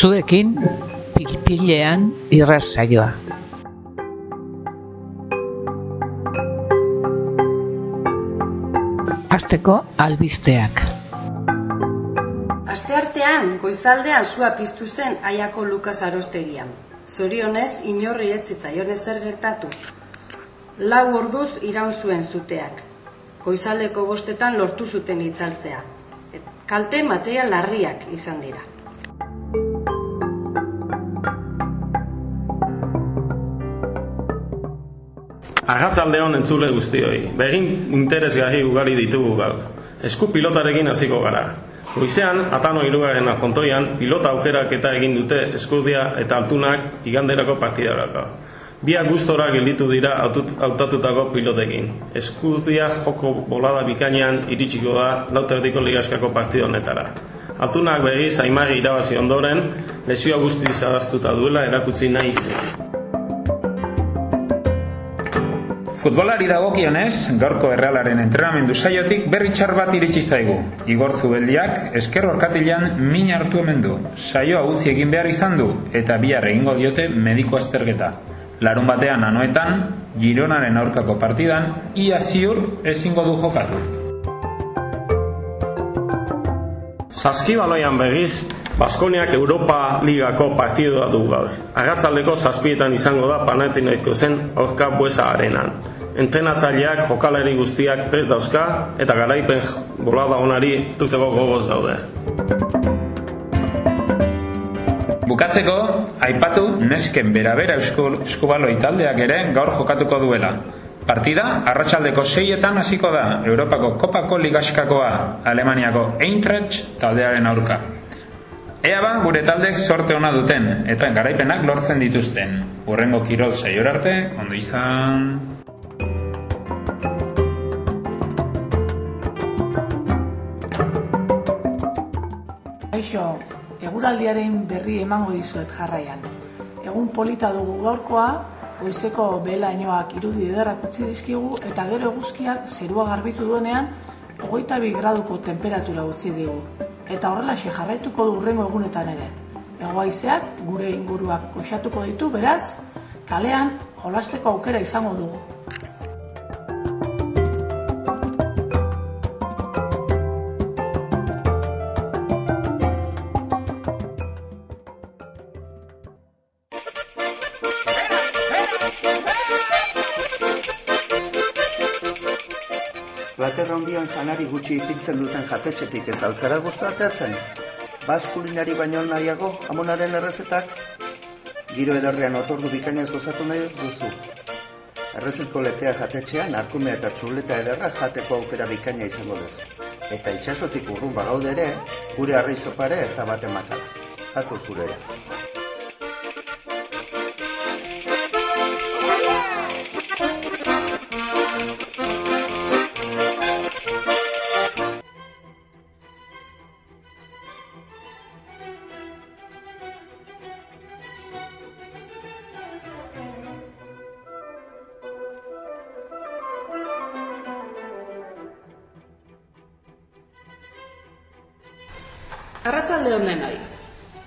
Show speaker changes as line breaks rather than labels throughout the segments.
Zuekin pilpilean irrasaioa. Asteko albisteak.
Asteartean goizaldean sua piztu zen Aiako Lukas Arostegian. Zorionez inorri ez zitzaion ezer gertatu. Lau orduz iraun zuen zuteak. Goizaldeko bostetan lortu zuten itzaltzea. Kalte material larriak izan dira.
Arratzalde hon entzule guztioi, begin interesgarri ugari ditugu gaur. Esku pilotarekin hasiko gara. Goizean, atano irugaren afontoian, pilota aukerak eta egin dute eskurdia eta altunak iganderako partidarako. Biak gustora gelditu dira hautatutako pilotekin. Eskurdia joko bolada bikainean iritsiko da lauterdiko ligaskako partido honetara. Altunak begiz aimari irabazi ondoren, lesioa guzti zabaztuta duela erakutsi nahi.
Futbolari dagokionez, gaurko errealaren entrenamendu saiotik berri txar bat iritsi zaigu. Igor Zubeldiak esker orkatilan min hartu hemen du. Saioa utzi egin behar izan du eta bihar egingo diote mediko azterketa. Larun batean anoetan, Gironaren aurkako partidan, ia ziur ezingo du jokatu.
Saskibaloian begiz, Baskoniak Europa Ligako partidua du gaur. Agatzaldeko zazpietan izango da Panathinaiko zen aurka buesa arenan. Entrenatzaileak jokalari guztiak prez dauzka eta garaipen bolada onari duzeko gogoz daude.
Bukatzeko, aipatu nesken bera-bera eskubaloi taldeak ere gaur jokatuko duela. Partida, arratsaldeko seietan hasiko da Europako Kopako Ligaskakoa, Alemaniako Eintracht taldearen aurka. Ea ba, gure taldek sorte ona duten, eta garaipenak lortzen dituzten. Urrengo kirol saior arte, ondo izan...
Aixo, eguraldiaren berri emango dizuet jarraian. Egun polita dugu gaurkoa, goizeko belainoak irudi ederrak utzi dizkigu eta gero eguzkiak zerua garbitu duenean, hogeita bi graduko temperatura utzi digu. Eta horrela jarraituko du urrengo egunetan ere. Egoaizeak gure inguruak koxatuko ditu, beraz, kalean jolasteko aukera izango dugu.
Plater handian janari gutxi ipintzen duten jatetxetik ez altzara guztu ateatzen? Bas kulinari baino nahiago amonaren errezetak? Giro edarrean otordu bikainaz gozatu nahi duzu. Errezilko letea jatetxean, arkumea eta txuleta ederra jateko aukera bikaina izango duzu. Eta itxasotik urrun bagaude ere, gure arri ez da bat emakala. Zatu zurera.
Arratzalde honen hoi.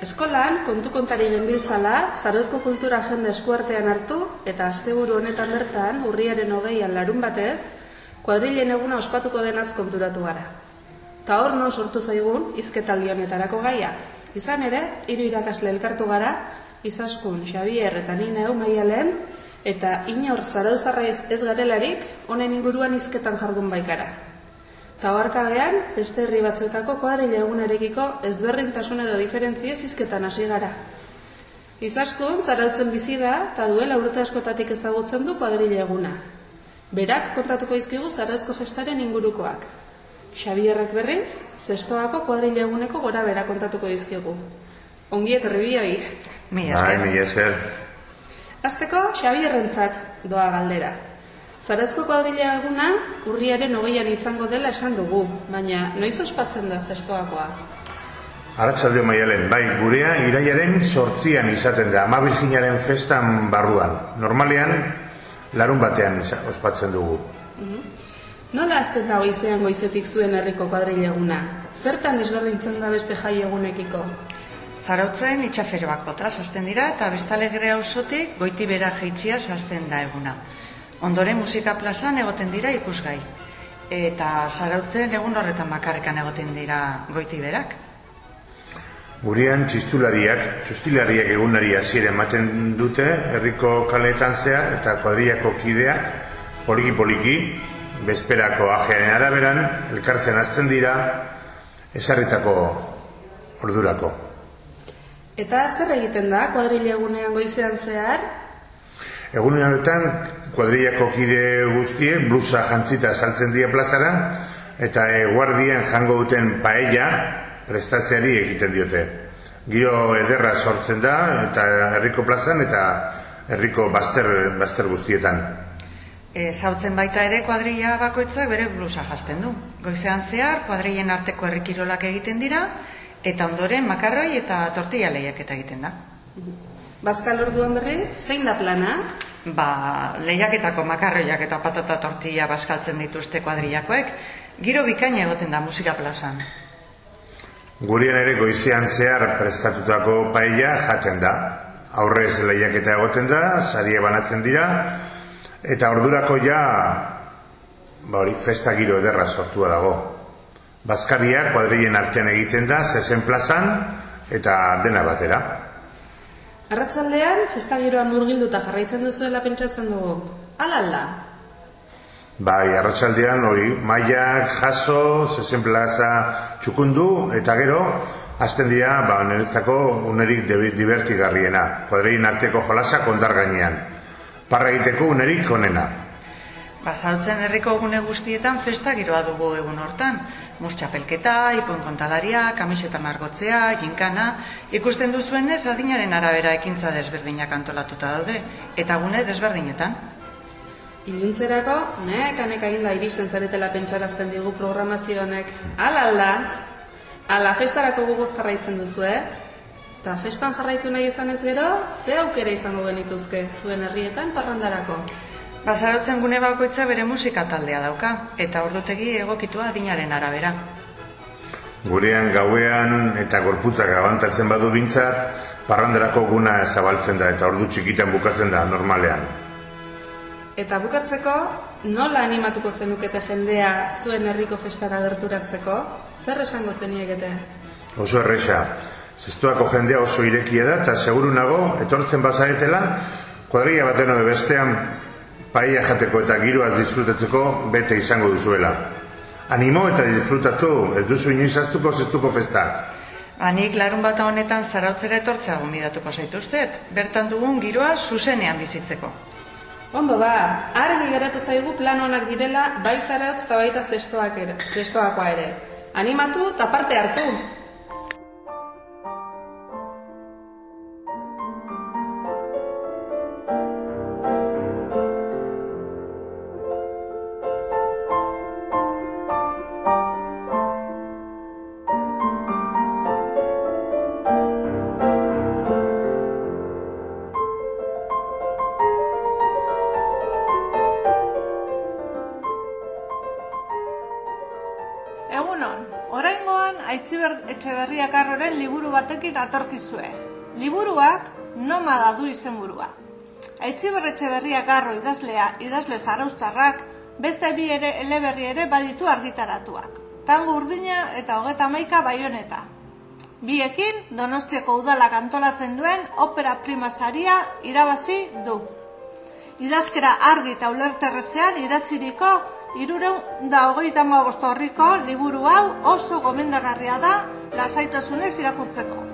Eskolan, kontu kontari genbiltzala, zarezko kultura jende eskuartean hartu, eta asteburu honetan bertan, urriaren hogeian larun batez, kuadrilen eguna ospatuko denaz konturatu gara. Ta hor no sortu zaigun, izketaldi honetarako gaia. Izan ere, hiru irakasle elkartu gara, izaskun, Xavier eta nina eu maialen, eta inor zarauztarra ez garelarik, honen inguruan izketan jargun baikara. Tabarkabean, beste herri batzuetako kuadrile egunarekiko ezberdintasun edo diferentzie zizketan hasi gara. Izaskun, zarautzen bizi da, eta duela urte askotatik ezagutzen du kuadrile eguna. Berak kontatuko izkigu zarazko festaren ingurukoak. Xabierrek berriz, zestoako kuadrile eguneko gora bera kontatuko izkigu. Ongi etorri bioi.
Bai, mi esker.
Azteko, Xabierrentzat doa galdera. Zarazko kuadrilla eguna urriaren hogeian izango dela esan dugu, baina noiz ospatzen da zestoakoa?
Arratxalde maialen, bai, gurea iraiaren sortzian izaten da, ama virginaren festan barruan. Normalean, larun batean ospatzen dugu.
Nola azten da goizean goizetik zuen herriko kuadrilla eguna? Zertan desberdintzen da beste jai egunekiko?
Zarautzen itxaferoak bota hasten dira eta bestalegre auzotik goiti bera jeitsia hasten da eguna. Ondoren musika plazan egoten dira ikusgai. Eta zarautzen egun horretan bakarrikan egoten dira goiti berak.
Gurian txistulariak, txustilariak egunari hasiera ematen dute herriko kaletan zehar eta kuadriako kideak poliki poliki bezperako ajearen araberan elkartzen hasten dira esarritako ordurako.
Eta zer egiten da kuadrilla egunean goizean zehar?
Egunean horretan kuadrillako kide guztiek blusa jantzita saltzen dira plazara eta eguardien jango duten paella prestatzeari egiten diote. Giro ederra sortzen da eta herriko plazan eta herriko bazter, bazter guztietan.
E, zautzen baita ere kuadrilla bakoitzak bere blusa jasten du. Goizean zehar kuadrillen arteko herrikirolak egiten dira eta ondoren makarroi eta tortilla lehiak egiten da.
Bazkal orduan berriz, zein da plana?
Ba, lehiaketako makarroiak eta patata tortilla bazkaltzen dituzte kuadrillakoek, giro bikaina egoten da musika plazan.
Gurien ere goizean zehar prestatutako paella jaten da. Aurrez lehiaketa egoten da, saria banatzen dira, eta ordurako ja, ba hori, festa giro ederra sortua dago. Bazkaria kuadrien artean egiten da, zezen plazan, eta dena batera.
Arratzaldean, festa giroan murgilduta jarraitzen duzuela pentsatzen dugu. Ala, ala,
Bai, arratsaldean hori, maiak jaso, zezen plaza txukundu, eta gero, azten dira, ba, niretzako unerik divertigarriena. Kuadrein arteko jolasa kondar gainean. Parra egiteko unerik onena.
Bazaltzen herriko gune guztietan festa giroa dugu egun hortan. Murtxapelketa, ipon kontalaria, kamiseta margotzea, jinkana, ikusten duzuenez adinaren arabera ekintza desberdinak antolatuta daude, eta gune desberdinetan.
Iluntzerako, neka neka da iristen zaretela pentsarazten digu programazio honek. Ala, ala, ala festarako guguz jarraitzen duzu, eh? Ta festan jarraitu nahi izan ez gero, ze aukera izango genituzke zuen herrietan parrandarako?
Bazarotzen gune bakoitza bere musika taldea dauka, eta ordutegi egokitua adinaren arabera.
Gurean gauean eta gorputzak abantatzen badu bintzat, parrandarako guna zabaltzen da eta ordu txikitan bukatzen da normalean.
Eta bukatzeko, nola animatuko zenukete jendea zuen herriko festara gerturatzeko? Zer esango zeniekete?
Oso erresa. Zestuako jendea oso irekia da, eta seguru nago, etortzen bazaetela, kuadria baten bestean paia jateko eta giroaz disfrutatzeko bete izango duzuela. Animo eta disfrutatu, ez duzu inoiz aztuko zestuko festa.
Anik larun bat honetan zarautzera etortzea gombidatuko zaituztet, bertan dugun giroa zuzenean bizitzeko.
Ondo ba, argi geratu zaigu plan onak direla bai zarautz eta baita zestoak ere, zestoakoa ere. Animatu eta parte hartu!
Batekin atorkizue. Liburuak nomada du izenburua. Aitziber Etxeberria Karro idazlea idazle zaraustarrak beste bi ere eleberri ere baditu argitaratuak. Tango urdina eta hogeta maika baioneta. Biekin Donostiako udalak antolatzen duen opera primasaria irabazi du. Idazkera argi eta ulerterrezean idatziriko Irureun da hogeita horriko liburu hau oso gomendagarria da lasaitasunez irakurtzeko.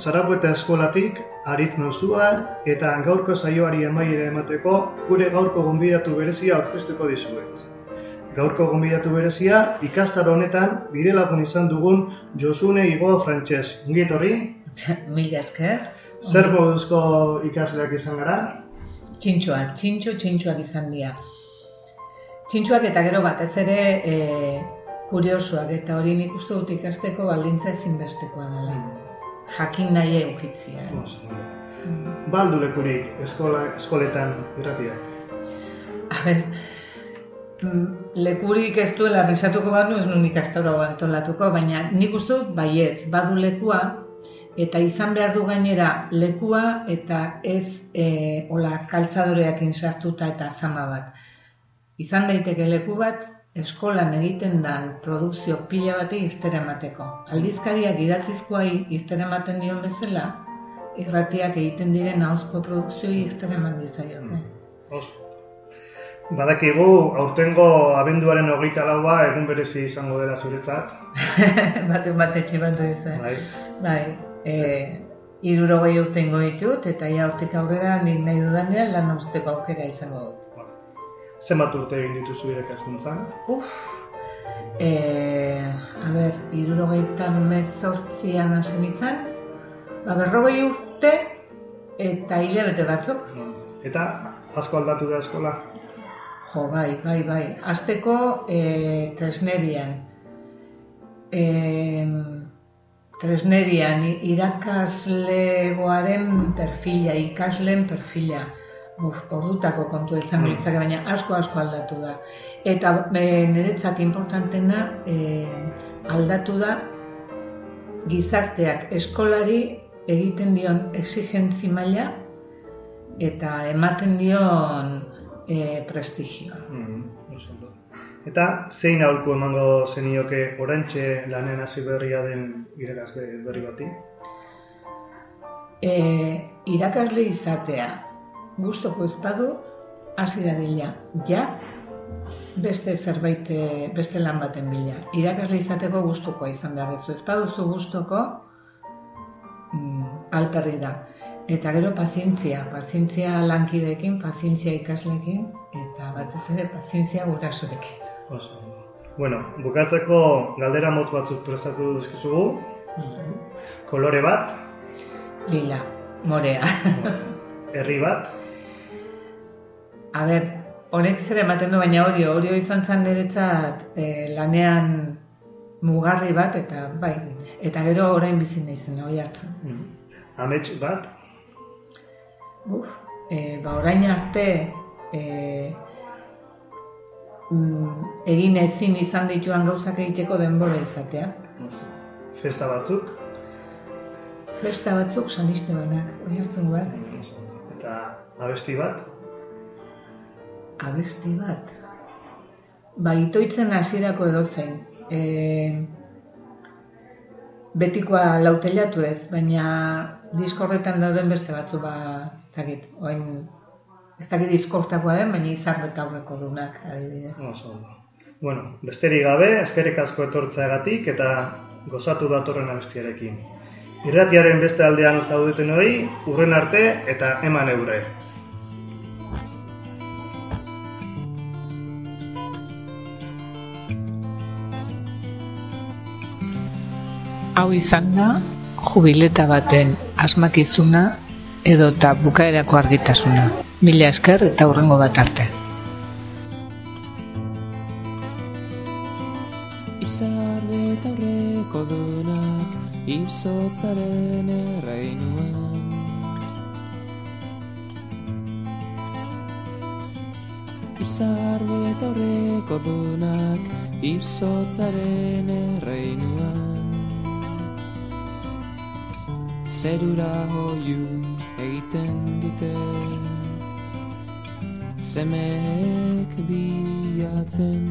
Zaragoeta eskolatik, aritz nozua, eta gaurko saioari amaiera emateko gure gaurko gonbidatu berezia aurkeztuko dizuet. Gaurko gonbidatu berezia ikastaro honetan bide lagun izan dugun Josune Igo Frantses. Ongi etorri?
Mila esker.
Zer moduzko ikasleak izan gara?
Txintxoak, txintxo, txintxoak izan dira. Txintxoak eta gero batez ere e, kuriosoak eta hori nik uste dut ikasteko baldintza ezinbestekoa dela. Jakin nahi eukitzia.
Baldu lekurik eskola, eskoletan irratiak.
A ber, mm, lekurik ez duela pensatuko banu ez nun ikastoro antolatuko, baina nik uste dut baietz, badu lekua, eta izan behar du gainera lekua eta ez e, ola kaltzadoreak insartuta eta zama bat. Izan daiteke leku bat, eskolan egiten dan produkzio pila bati irtera emateko. Aldizkariak idatzizkoai irtera ematen dion bezala, irratiak egiten diren ahozko produkzioi irtera eman dizaion.
Oso. Badakigu, aurtengo abenduaren hogeita laua egun berezi izango dela zuretzat.
Bate bat etxe bat duzu.
Bai.
Bai. E, irurogei urtengo ditut, eta ja hortik aurrera nik nahi dudanean lan usteko aukera izango dut.
Zenbat urte egin dituzu irakaskuntzan?
Uf, e, a ber, irurogeita mezortzian hasi nintzen, ba, berrogei urte eta hilabete batzuk.
Eta asko aldatu da eskola?
Jo, bai, bai, bai. Azteko e, tresnerian. E, tresnerian irakaslegoaren perfila, ikasleen perfila. Uf, ordutako kontua izan mm. baina asko asko aldatu da. Eta e, niretzat importantena e, aldatu da gizarteak eskolari egiten dion exigentzi maila eta ematen dion e, prestigioa.
Mm, eta zein aholku emango zenioke orantxe lanen hasi berria den irakasle berri bati?
E, irakasle izatea, gustoko ez badu, hasi dadila, ja, beste zerbait, beste lan baten bila. Irakasle izateko gustukoa izan behar duzu. Ez baduzu gustoko, mm, alperri da. Eta gero pazientzia, pazientzia lankidekin, pazientzia ikaslekin, eta batez ere pazientzia gurasorekin.
Oso. Bueno, bukatzeko galdera motz batzuk prestatu duzkizugu. Mm Kolore bat?
Lila, morea.
Herri bat?
A ber, honek zer ematen du, baina hori, hori izan zen niretzat e, lanean mugarri bat, eta bai, eta gero orain bizi naizen, hori hartu.
Mm. Amets bat?
Uf, e, ba orain arte e, mm, egin ezin izan dituan gauzak egiteko denbora izatea.
Festa batzuk?
Festa batzuk saniste banak, hori hartzen guak.
Eta abesti bat?
Abesti bat? Ba, itoitzen hasierako edo zen. E, betikoa lautelatu ez, baina diskorretan dauden beste batzu ba, ez dakit, oain, ez dakit diskortakoa den, baina izar aurreko dunak, adibidez.
Oso, bueno, besterik gabe, eskerrik asko etortzeagatik eta gozatu datorren abestiarekin. Irratiaren beste aldean zaudeten hori, urren arte eta eman eure.
Hau izan da, jubileta baten asmakizuna edo eta bukaerako argitasuna. Mila esker eta hurrengo bat arte.
Izotzaren erreinuan. Zerura hoiu egiten dute. Zemek bilatzen.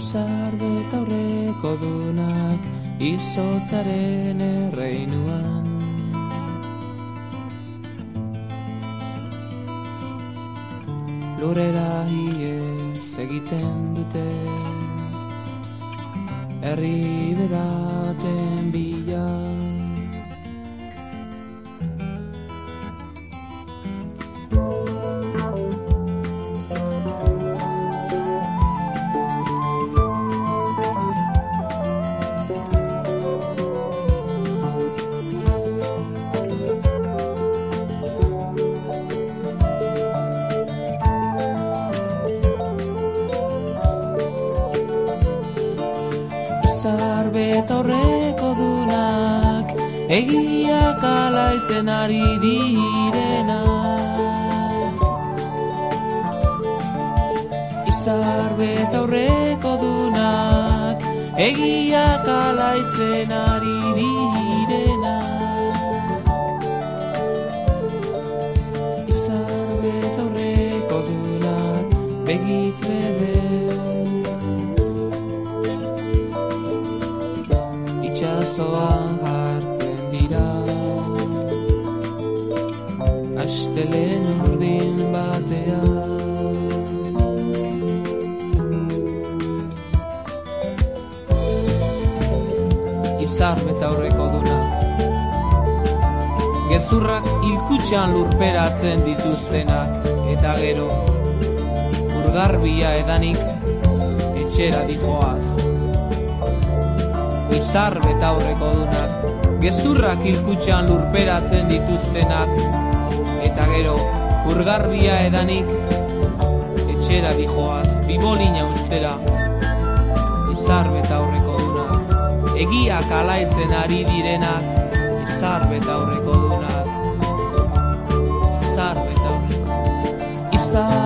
Izar betaurreko dunak izotzaren erreinuan aurrera iez egiten dute. Herri beraten bila Egiak alaitzen ari direna. Izar beta horreko dunak Egiak alaitzen ari direna. Izar beta horreko dunak Begitrebe Gezurrak ilkutxan lurperatzen dituztenak. Eta gero Urgarbia edanik Etxera dijoaz. Izar beta aurreko dunak Gezurrak ilkutxan lurperatzen dituztenak. Eta gero, urgarbia edanik Etxera dijoaz, bibolina ustera Izar beta aurreko dunak. Egiak alaitzen ari direnak Izar beta aurreko Izar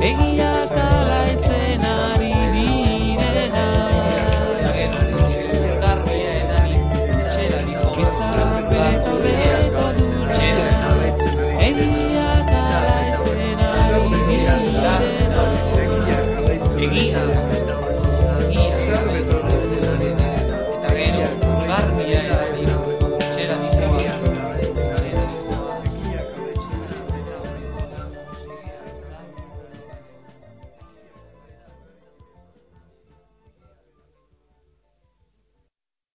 dunak